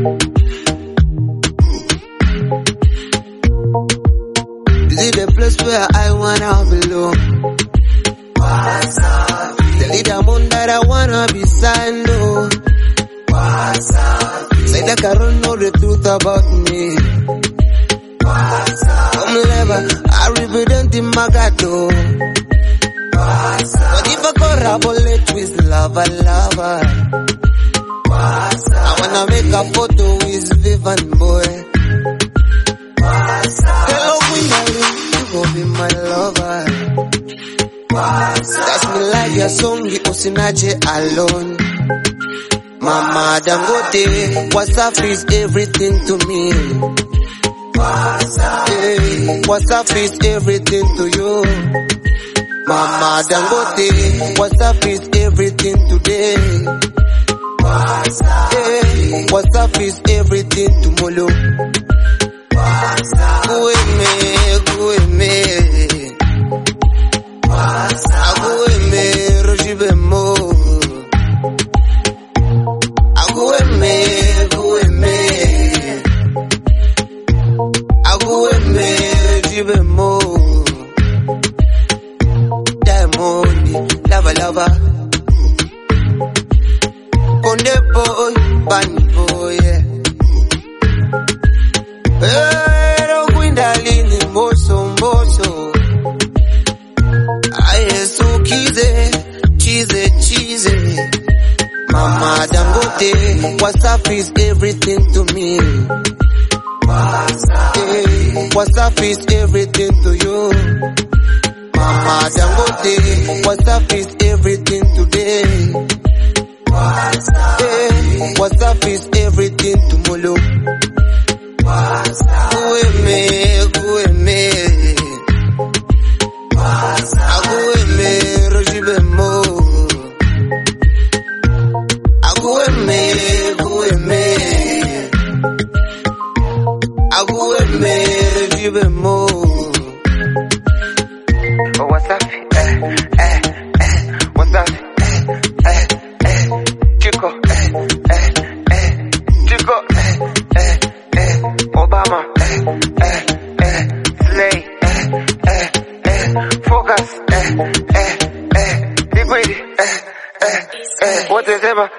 Is it the place where I wanna belong? The leader moon that I wanna be signed, oh. Say that I don't know the truth about me. Come lever, I represent in Magado. But if I corroborate with lover, lover, I wanna make a photo be my lover. That's me like your song, the Osinaje alone. Mama Dangote, WhatsApp is everything to me. Hey, WhatsApp is everything to you. Mama Dangote, WhatsApp is everything today. Diamond, lava lava. Konde boy, Mama Dangote WhatsApp is everything to me. Eh, hey, WhatsApp is everything to you. Mama Dangote WhatsApp is everything today. Eh, hey, WhatsApp is made if you been moved. Oh, what's up? Eh, eh, eh, what's up? Eh, eh, eh, Chico, eh, eh, eh, Chico, eh, eh, eh, Obama, eh, eh, eh, Slay, eh, eh, eh, Focus, eh, eh, eh, Liquid, eh, eh, eh, what is ever?